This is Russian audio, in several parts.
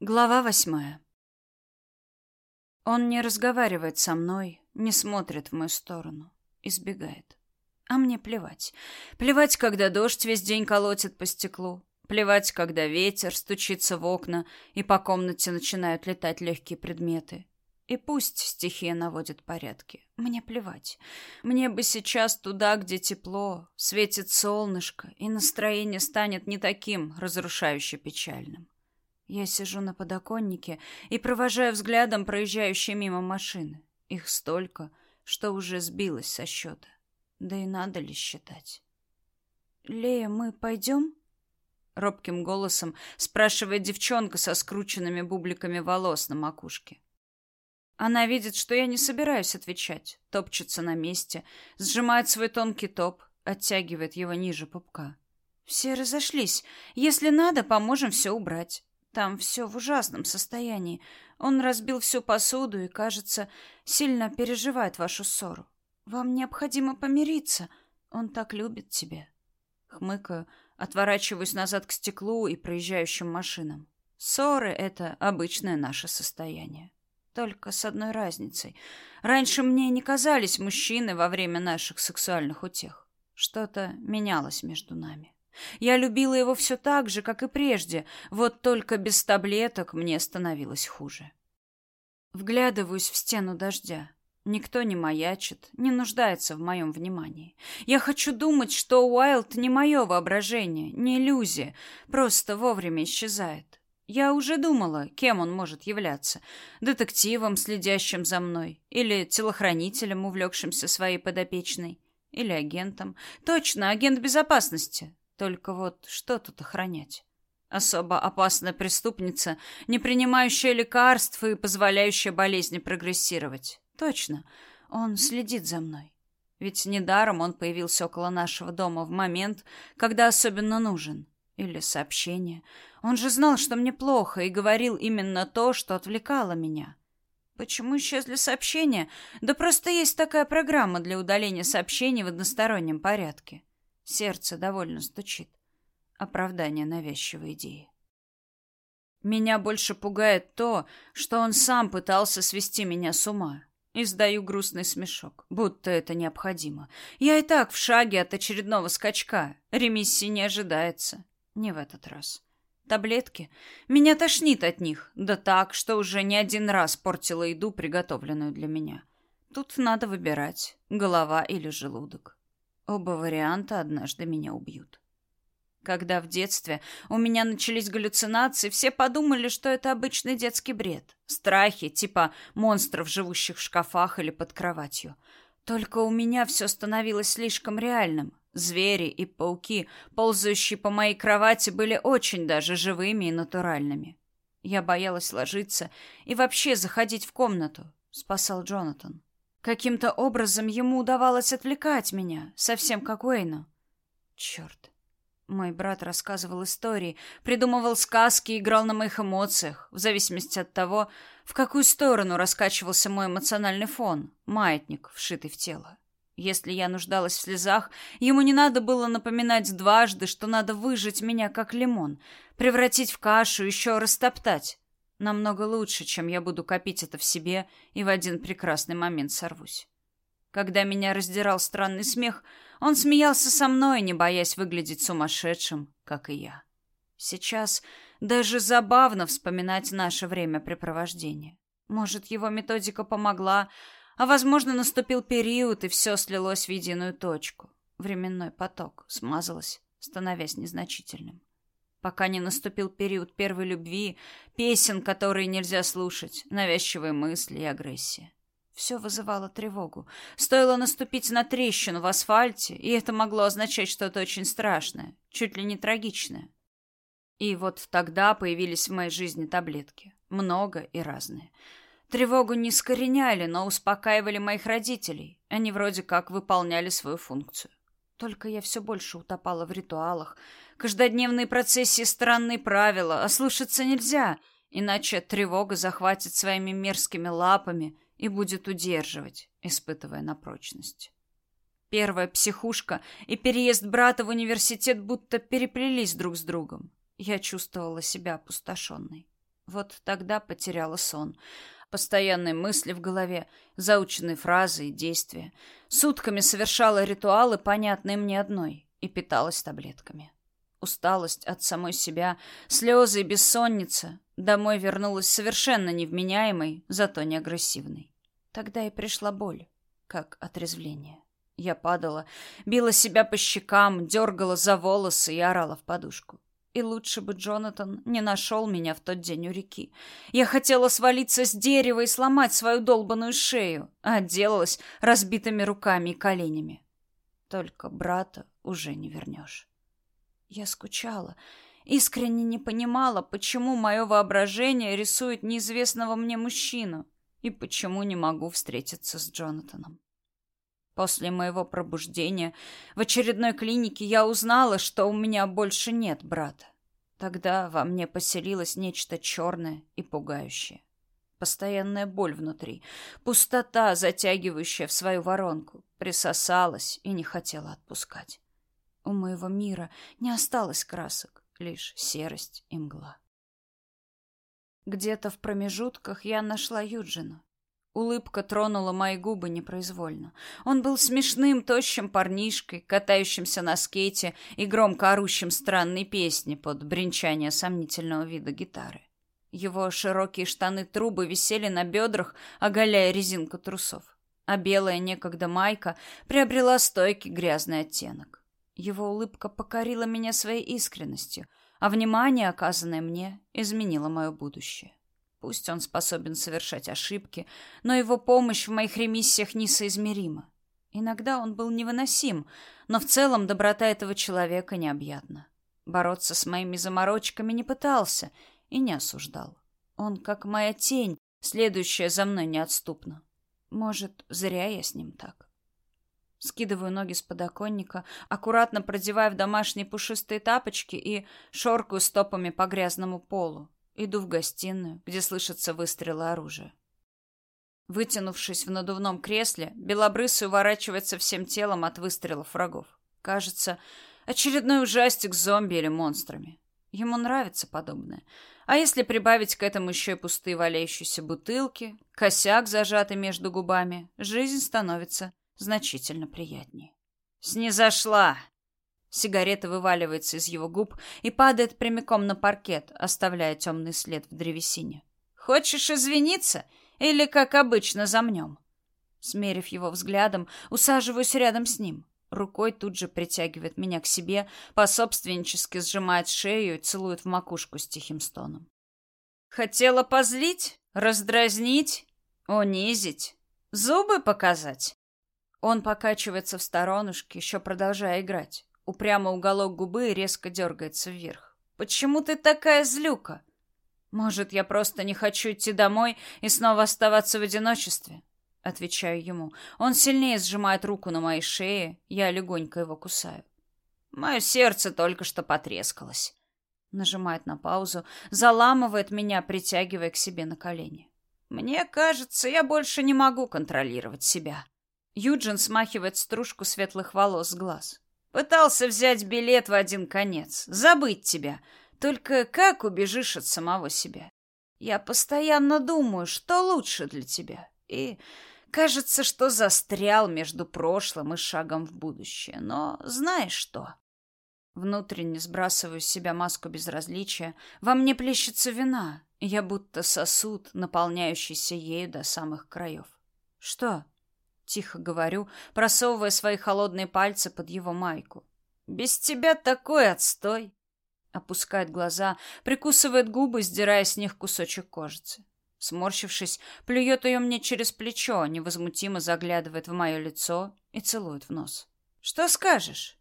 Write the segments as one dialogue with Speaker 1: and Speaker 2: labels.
Speaker 1: Глава восьмая. Он не разговаривает со мной, не смотрит в мою сторону, избегает. А мне плевать. Плевать, когда дождь весь день колотит по стеклу. Плевать, когда ветер стучится в окна и по комнате начинают летать легкие предметы. И пусть стихия наводит порядки. Мне плевать. Мне бы сейчас туда, где тепло, светит солнышко, и настроение станет не таким разрушающе печальным. Я сижу на подоконнике и провожаю взглядом проезжающие мимо машины. Их столько, что уже сбилась со счета. Да и надо ли считать? «Лея, мы пойдем?» Робким голосом спрашивает девчонка со скрученными бубликами волос на макушке. Она видит, что я не собираюсь отвечать, топчется на месте, сжимает свой тонкий топ, оттягивает его ниже пупка. Все разошлись. Если надо, поможем все убрать. Там все в ужасном состоянии. Он разбил всю посуду и, кажется, сильно переживает вашу ссору. Вам необходимо помириться. Он так любит тебя. Хмыкаю, отворачиваюсь назад к стеклу и проезжающим машинам. Ссоры — это обычное наше состояние. Только с одной разницей. Раньше мне не казались мужчины во время наших сексуальных утех. Что-то менялось между нами. Я любила его все так же, как и прежде, вот только без таблеток мне становилось хуже. Вглядываюсь в стену дождя. Никто не маячит, не нуждается в моем внимании. Я хочу думать, что Уайлд не мое воображение, не иллюзия, просто вовремя исчезает. Я уже думала, кем он может являться. Детективом, следящим за мной, или телохранителем, увлекшимся своей подопечной, или агентом. Точно, агент безопасности. Только вот что тут охранять? Особо опасная преступница, не принимающая лекарств и позволяющая болезни прогрессировать. Точно, он следит за мной. Ведь недаром он появился около нашего дома в момент, когда особенно нужен. Или сообщение. Он же знал, что мне плохо, и говорил именно то, что отвлекало меня. Почему исчезли сообщения? Да просто есть такая программа для удаления сообщений в одностороннем порядке. Сердце довольно стучит. Оправдание навязчивой идеи. Меня больше пугает то, что он сам пытался свести меня с ума. Издаю грустный смешок, будто это необходимо. Я и так в шаге от очередного скачка. Ремиссии не ожидается. Не в этот раз. Таблетки? Меня тошнит от них. Да так, что уже не один раз портила еду, приготовленную для меня. Тут надо выбирать, голова или желудок. Оба варианта однажды меня убьют. Когда в детстве у меня начались галлюцинации, все подумали, что это обычный детский бред. Страхи, типа монстров, живущих в шкафах или под кроватью. Только у меня все становилось слишком реальным. Звери и пауки, ползающие по моей кровати, были очень даже живыми и натуральными. Я боялась ложиться и вообще заходить в комнату, спасал Джонатан. Каким-то образом ему удавалось отвлекать меня, совсем как Уэйну. Черт. Мой брат рассказывал истории, придумывал сказки, играл на моих эмоциях, в зависимости от того, в какую сторону раскачивался мой эмоциональный фон, маятник, вшитый в тело. Если я нуждалась в слезах, ему не надо было напоминать дважды, что надо выжать меня как лимон, превратить в кашу, еще растоптать. Намного лучше, чем я буду копить это в себе и в один прекрасный момент сорвусь. Когда меня раздирал странный смех, он смеялся со мной, не боясь выглядеть сумасшедшим, как и я. Сейчас даже забавно вспоминать наше времяпрепровождение. Может, его методика помогла, а, возможно, наступил период, и все слилось в единую точку. Временной поток смазалось, становясь незначительным пока не наступил период первой любви, песен, которые нельзя слушать, навязчивые мысли и агрессия. Все вызывало тревогу. Стоило наступить на трещину в асфальте, и это могло означать что-то очень страшное, чуть ли не трагичное. И вот тогда появились в моей жизни таблетки. Много и разные. Тревогу не скореняли, но успокаивали моих родителей. Они вроде как выполняли свою функцию. Только я все больше утопала в ритуалах. Каждодневные процессии странные правила, а слушаться нельзя, иначе тревога захватит своими мерзкими лапами и будет удерживать, испытывая на прочность. Первая психушка и переезд брата в университет будто переплелись друг с другом. Я чувствовала себя опустошенной. Вот тогда потеряла сон. Постоянные мысли в голове, заученные фразы и действия. Сутками совершала ритуалы, понятные мне одной, и питалась таблетками. Усталость от самой себя, слезы и бессонница. Домой вернулась совершенно невменяемой, зато не агрессивной. Тогда и пришла боль, как отрезвление. Я падала, била себя по щекам, дергала за волосы и орала в подушку. И лучше бы Джонатан не нашел меня в тот день у реки. Я хотела свалиться с дерева и сломать свою долбаную шею, а отделалась разбитыми руками и коленями. Только брата уже не вернешь. Я скучала, искренне не понимала, почему мое воображение рисует неизвестного мне мужчину и почему не могу встретиться с Джонатаном. После моего пробуждения в очередной клинике я узнала, что у меня больше нет брата. Тогда во мне поселилось нечто черное и пугающее. Постоянная боль внутри, пустота, затягивающая в свою воронку, присосалась и не хотела отпускать. У моего мира не осталось красок, лишь серость и мгла. Где-то в промежутках я нашла Юджина. Улыбка тронула мои губы непроизвольно. Он был смешным, тощим парнишкой, катающимся на скейте и громко орущим странные песни под бренчание сомнительного вида гитары. Его широкие штаны-трубы висели на бедрах, оголяя резинку трусов, а белая некогда майка приобрела стойкий грязный оттенок. Его улыбка покорила меня своей искренностью, а внимание, оказанное мне, изменило мое будущее. Пусть он способен совершать ошибки, но его помощь в моих ремиссиях несоизмерима. Иногда он был невыносим, но в целом доброта этого человека необъятна. Бороться с моими заморочками не пытался и не осуждал. Он как моя тень, следующая за мной неотступно. Может, зря я с ним так. Скидываю ноги с подоконника, аккуратно продевая в домашние пушистые тапочки и шоркаю стопами по грязному полу. Иду в гостиную, где слышатся выстрелы оружия. Вытянувшись в надувном кресле, белобрысый уворачивается всем телом от выстрелов врагов. Кажется, очередной ужастик с зомби или монстрами. Ему нравится подобное. А если прибавить к этому еще и пустые валяющиеся бутылки, косяк, зажатый между губами, жизнь становится значительно приятнее. «Снизошла!» Сигарета вываливается из его губ и падает прямиком на паркет, оставляя темный след в древесине. «Хочешь извиниться? Или, как обычно, замнем?» Смерив его взглядом, усаживаюсь рядом с ним. Рукой тут же притягивает меня к себе, пособственнически сжимает шею и целует в макушку с тихим стоном. «Хотела позлить? Раздразнить? Унизить? Зубы показать?» Он покачивается в сторонушке, еще продолжая играть. Упрямо уголок губы резко дергается вверх. «Почему ты такая злюка? Может, я просто не хочу идти домой и снова оставаться в одиночестве?» Отвечаю ему. Он сильнее сжимает руку на моей шее, я легонько его кусаю. Мое сердце только что потрескалось. Нажимает на паузу, заламывает меня, притягивая к себе на колени. Мне кажется, я больше не могу контролировать себя. Юджин смахивает стружку светлых волос с глаз. Пытался взять билет в один конец, забыть тебя. Только как убежишь от самого себя? Я постоянно думаю, что лучше для тебя. И кажется, что застрял между прошлым и шагом в будущее. Но знаешь что? Внутренне сбрасываю с себя маску безразличия. Во мне плещется вина. Я будто сосуд, наполняющийся ею до самых краев. Что? Тихо говорю, просовывая свои холодные пальцы под его майку. «Без тебя такой отстой!» Опускает глаза, прикусывает губы, сдирая с них кусочек кожицы. Сморщившись, плюет ее мне через плечо, невозмутимо заглядывает в мое лицо и целует в нос. «Что скажешь?»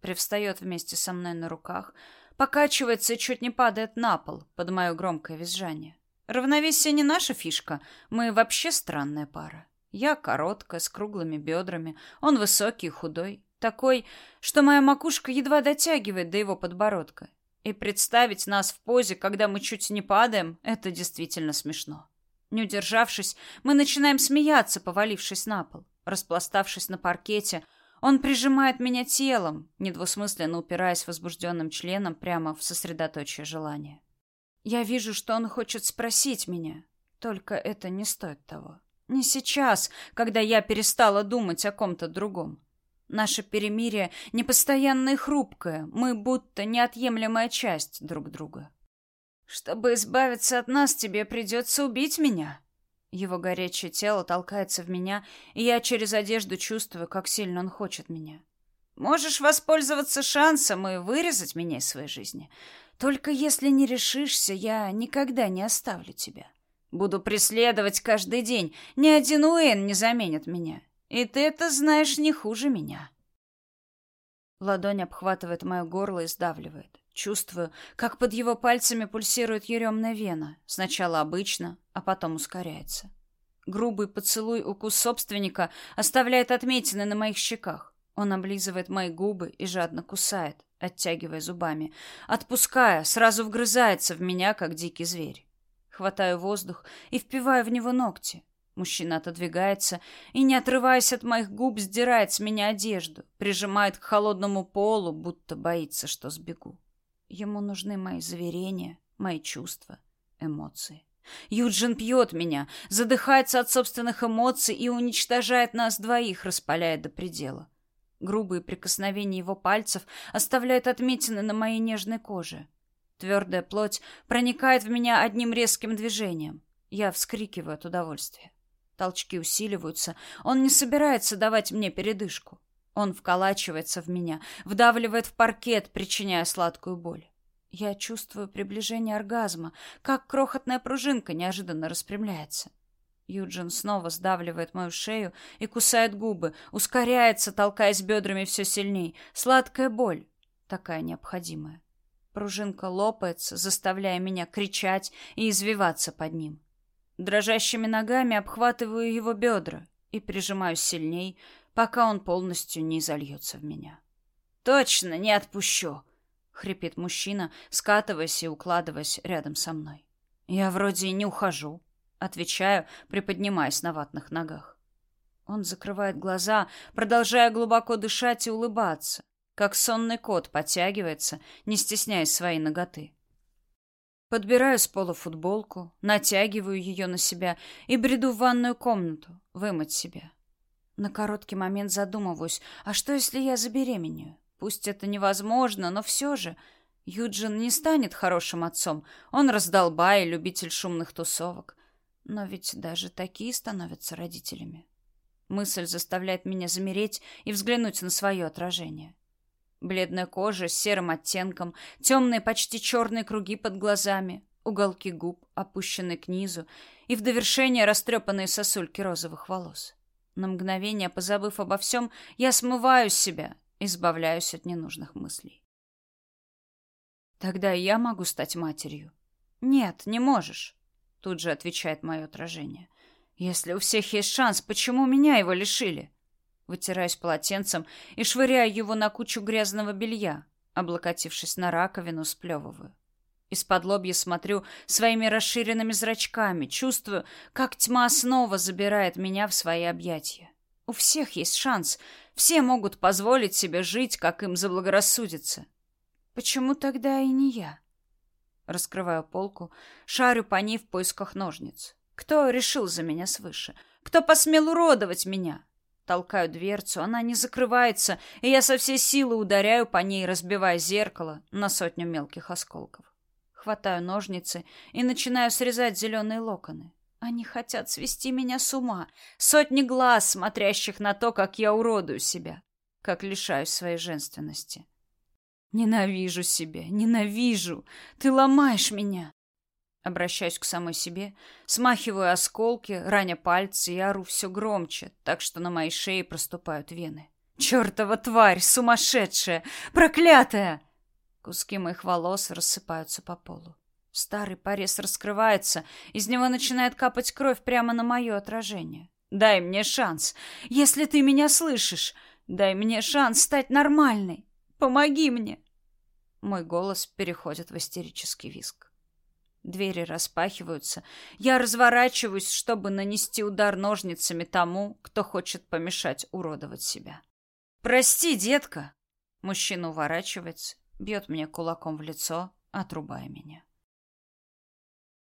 Speaker 1: Привстает вместе со мной на руках, покачивается и чуть не падает на пол под мое громкое визжание. Равновесие не наша фишка, мы вообще странная пара. Я короткая, с круглыми бедрами, он высокий худой, такой, что моя макушка едва дотягивает до его подбородка. И представить нас в позе, когда мы чуть не падаем, это действительно смешно. Не удержавшись, мы начинаем смеяться, повалившись на пол. Распластавшись на паркете, он прижимает меня телом, недвусмысленно упираясь возбужденным членом прямо в сосредоточие желания. Я вижу, что он хочет спросить меня, только это не стоит того. Не сейчас, когда я перестала думать о ком-то другом. Наше перемирие непостоянное и хрупкое, мы будто неотъемлемая часть друг друга. Чтобы избавиться от нас, тебе придется убить меня. Его горячее тело толкается в меня, и я через одежду чувствую, как сильно он хочет меня. Можешь воспользоваться шансом и вырезать меня из своей жизни. Только если не решишься, я никогда не оставлю тебя. Буду преследовать каждый день. Ни один Уэйн не заменит меня. И ты это знаешь не хуже меня. Ладонь обхватывает мое горло и сдавливает. Чувствую, как под его пальцами пульсирует еремная вена. Сначала обычно, а потом ускоряется. Грубый поцелуй укус собственника оставляет отметины на моих щеках. Он облизывает мои губы и жадно кусает, оттягивая зубами. Отпуская, сразу вгрызается в меня, как дикий зверь. Хватаю воздух и впиваю в него ногти. Мужчина отодвигается и, не отрываясь от моих губ, сдирает с меня одежду, прижимает к холодному полу, будто боится, что сбегу. Ему нужны мои заверения, мои чувства, эмоции. Юджин пьет меня, задыхается от собственных эмоций и уничтожает нас двоих, распаляя до предела. Грубые прикосновения его пальцев оставляют отметины на моей нежной коже. Твердая плоть проникает в меня одним резким движением. Я вскрикиваю от удовольствия. Толчки усиливаются. Он не собирается давать мне передышку. Он вколачивается в меня, вдавливает в паркет, причиняя сладкую боль. Я чувствую приближение оргазма, как крохотная пружинка неожиданно распрямляется. Юджин снова сдавливает мою шею и кусает губы, ускоряется, толкаясь бедрами все сильней. Сладкая боль, такая необходимая. Пружинка лопается, заставляя меня кричать и извиваться под ним. Дрожащими ногами обхватываю его бедра и прижимаю сильней, пока он полностью не зальется в меня. «Точно не отпущу!» — хрипит мужчина, скатываясь и укладываясь рядом со мной. «Я вроде и не ухожу», — отвечаю, приподнимаясь на ватных ногах. Он закрывает глаза, продолжая глубоко дышать и улыбаться, как сонный кот подтягивается, не стесняясь своей ноготы. Подбираю с пола футболку, натягиваю ее на себя и бреду в ванную комнату, вымыть себя. На короткий момент задумываюсь, а что, если я забеременею? Пусть это невозможно, но все же... Юджин не станет хорошим отцом. Он раздолбай любитель шумных тусовок. Но ведь даже такие становятся родителями. Мысль заставляет меня замереть и взглянуть на свое отражение. Бледная кожа с серым оттенком, темные почти черные круги под глазами, уголки губ, опущенные к низу, и в довершение растрепанные сосульки розовых волос. На мгновение, позабыв обо всем, я смываю себя, избавляюсь от ненужных мыслей. Тогда я могу стать матерью. Нет, не можешь, тут же отвечает мое отражение. Если у всех есть шанс, почему меня его лишили? Вытираюсь полотенцем и швыряю его на кучу грязного белья. Облокотившись на раковину, сплевываю. Из-под лобья смотрю своими расширенными зрачками, чувствую, как тьма снова забирает меня в свои объятия. У всех есть шанс. Все могут позволить себе жить, как им заблагорассудится. Почему тогда и не я? Раскрываю полку, шарю по ней в поисках ножниц. Кто решил за меня свыше? Кто посмел уродовать меня? Толкаю дверцу, она не закрывается, и я со всей силы ударяю по ней, разбивая зеркало на сотню мелких осколков. Хватаю ножницы и начинаю срезать зеленые локоны. Они хотят свести меня с ума. Сотни глаз, смотрящих на то, как я уродую себя, как лишаюсь своей женственности. Ненавижу себя, ненавижу. Ты ломаешь меня. Обращаюсь к самой себе, смахиваю осколки, раня пальцы и ору все громче, так что на моей шее проступают вены. «Чертова тварь! Сумасшедшая! Проклятая!» Куски моих волос рассыпаются по полу. Старый порез раскрывается, из него начинает капать кровь прямо на мое отражение. «Дай мне шанс! Если ты меня слышишь, дай мне шанс стать нормальной! Помоги мне!» Мой голос переходит в истерический визг. Двери распахиваются. Я разворачиваюсь, чтобы нанести удар ножницами тому, кто хочет помешать уродовать себя. «Прости, детка!» Мужчина уворачивается, бьет мне кулаком в лицо, отрубая меня.